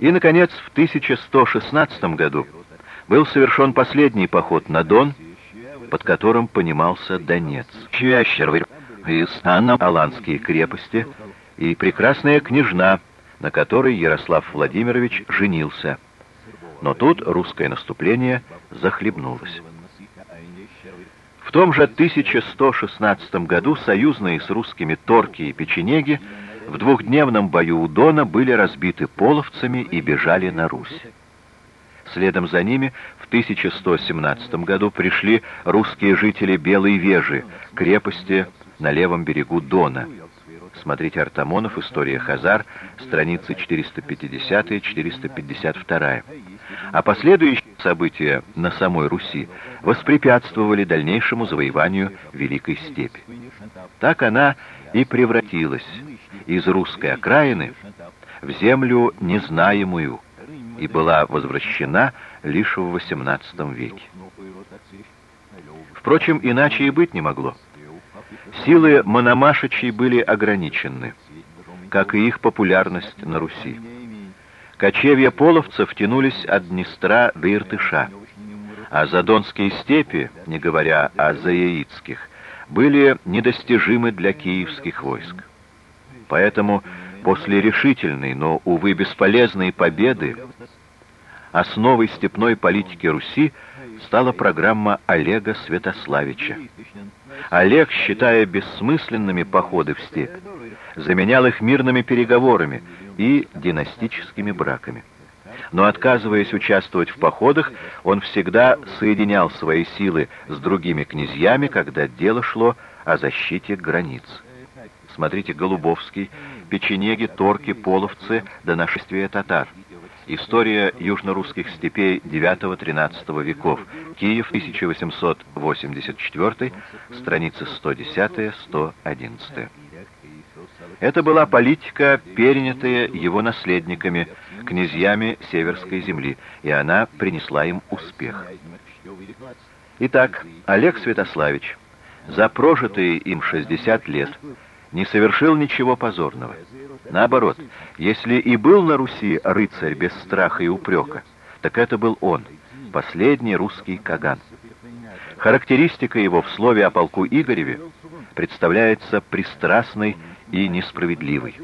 И, наконец, в 1116 году был совершен последний поход на Дон, под которым понимался Донец. Чащервы из Анна-Аланские крепости и прекрасная княжна, на которой Ярослав Владимирович женился. Но тут русское наступление захлебнулось. В том же 1116 году союзные с русскими торки и печенеги в двухдневном бою у Дона были разбиты половцами и бежали на Русь. Следом за ними в 1117 году пришли русские жители Белой Вежи, крепости на левом берегу Дона. Смотрите Артамонов, История Хазар, страницы 450-452. А последующие события на самой Руси воспрепятствовали дальнейшему завоеванию Великой Степи. Так она и превратилась из русской окраины в землю незнаемую и была возвращена лишь в XVIII веке. Впрочем, иначе и быть не могло. Силы мономашичей были ограничены, как и их популярность на Руси. Кочевья половцев тянулись от Днестра до Иртыша, а задонские степи, не говоря о заяицких, были недостижимы для киевских войск. Поэтому после решительной, но, увы, бесполезной победы основой степной политики Руси стала программа Олега Святославича. Олег, считая бессмысленными походы в степь, заменял их мирными переговорами и династическими браками. Но отказываясь участвовать в походах, он всегда соединял свои силы с другими князьями, когда дело шло о защите границ. Смотрите Голубовский, печенеги, торки, половцы до нашествия татар. История южно-русских степей IX-XIII веков. Киев, 1884, страницы 110-111. Это была политика, перенятая его наследниками, князьями Северской земли, и она принесла им успех. Итак, Олег Святославич за прожитые им 60 лет не совершил ничего позорного. Наоборот, если и был на Руси рыцарь без страха и упрека, так это был он, последний русский Каган. Характеристика его в слове о полку Игореве представляется пристрастной и несправедливой.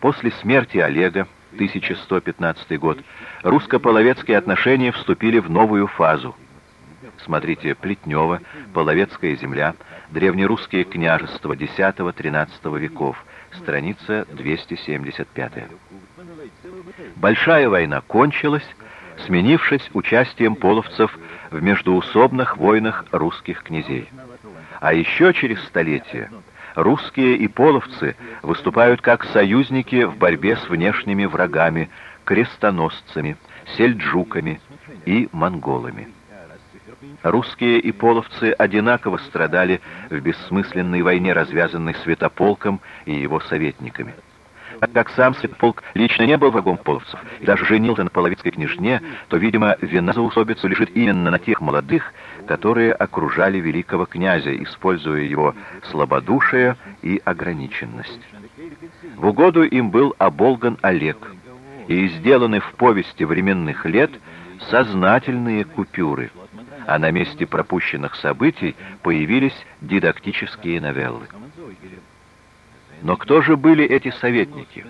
После смерти Олега, 1115 год, русско-половецкие отношения вступили в новую фазу. Смотрите Плетнева, Половецкая земля, древнерусские княжества X-XIII веков, страница 275. Большая война кончилась, сменившись участием половцев в междуусобных войнах русских князей. А еще через столетие русские и половцы выступают как союзники в борьбе с внешними врагами, крестоносцами, сельджуками и монголами. Русские и половцы одинаково страдали в бессмысленной войне, развязанной Святополком и его советниками. Так как сам Святополк лично не был врагом половцев и даже женился на половицкой княжне, то, видимо, вина за усобицу лежит именно на тех молодых, которые окружали великого князя, используя его слабодушие и ограниченность. В угоду им был оболган Олег, и сделаны в повести временных лет сознательные купюры – а на месте пропущенных событий появились дидактические новеллы. Но кто же были эти советники?